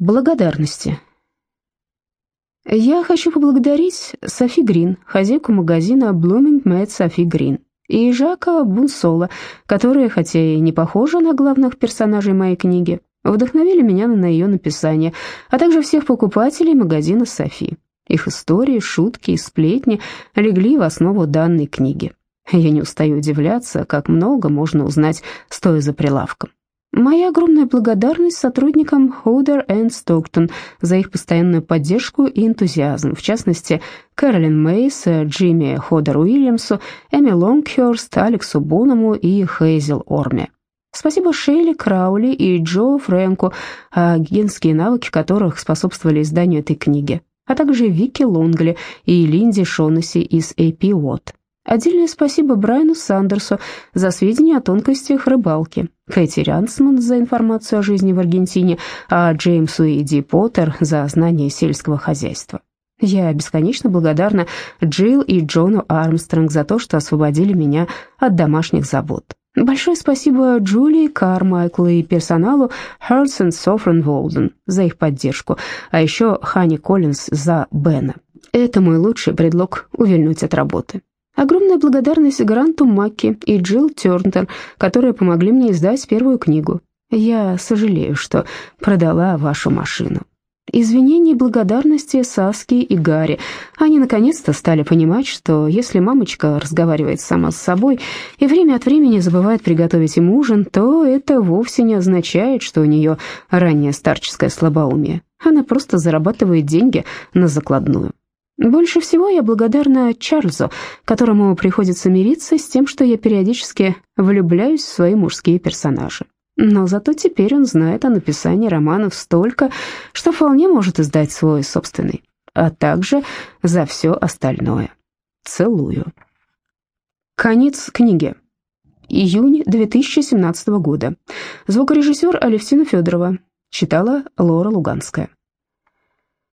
Благодарности. Я хочу поблагодарить Софи Грин, хозяйку магазина Blooming Mad Софи Грин, и Жака Бунсола, которые, хотя и не похожи на главных персонажей моей книги, вдохновили меня на ее написание, а также всех покупателей магазина Софи. Их истории, шутки и сплетни легли в основу данной книги. Я не устаю удивляться, как много можно узнать, стоя за прилавком. Моя огромная благодарность сотрудникам Хоудер энд Стоктон за их постоянную поддержку и энтузиазм, в частности, Кэролин Мейс, Джимми Ходер Уильямсу, Эми Лонгхерст, Алексу Боному и Хейзел Орме. Спасибо Шейли Краули и Джо Фрэнку, агентские навыки которых способствовали изданию этой книги, а также Вики Лонгли и Линди Шонесси из AP Watt. Отдельное спасибо Брайану Сандерсу за сведения о тонкостях рыбалки, Кэти Рянсман за информацию о жизни в Аргентине, а Джеймсу и Ди Поттер за знание сельского хозяйства. Я бесконечно благодарна Джилл и Джону Армстронг за то, что освободили меня от домашних забот. Большое спасибо Джулии Кармайкл и персоналу Hearts and Волден за их поддержку, а еще Хани Коллинз за Бена. Это мой лучший предлог увильнуть от работы. Огромная благодарность Гранту Макки и Джилл Тернтер, которые помогли мне издать первую книгу. Я сожалею, что продала вашу машину. Извинения и благодарности Саски и Гарри. Они наконец-то стали понимать, что если мамочка разговаривает сама с собой и время от времени забывает приготовить им ужин, то это вовсе не означает, что у нее раннее старческое слабоумие. Она просто зарабатывает деньги на закладную. Больше всего я благодарна Чарльзу, которому приходится мириться с тем, что я периодически влюбляюсь в свои мужские персонажи. Но зато теперь он знает о написании романов столько, что вполне может издать свой собственный, а также за все остальное. Целую. Конец книги. Июнь 2017 года. Звукорежиссер Алевтина Федорова. Читала Лора Луганская.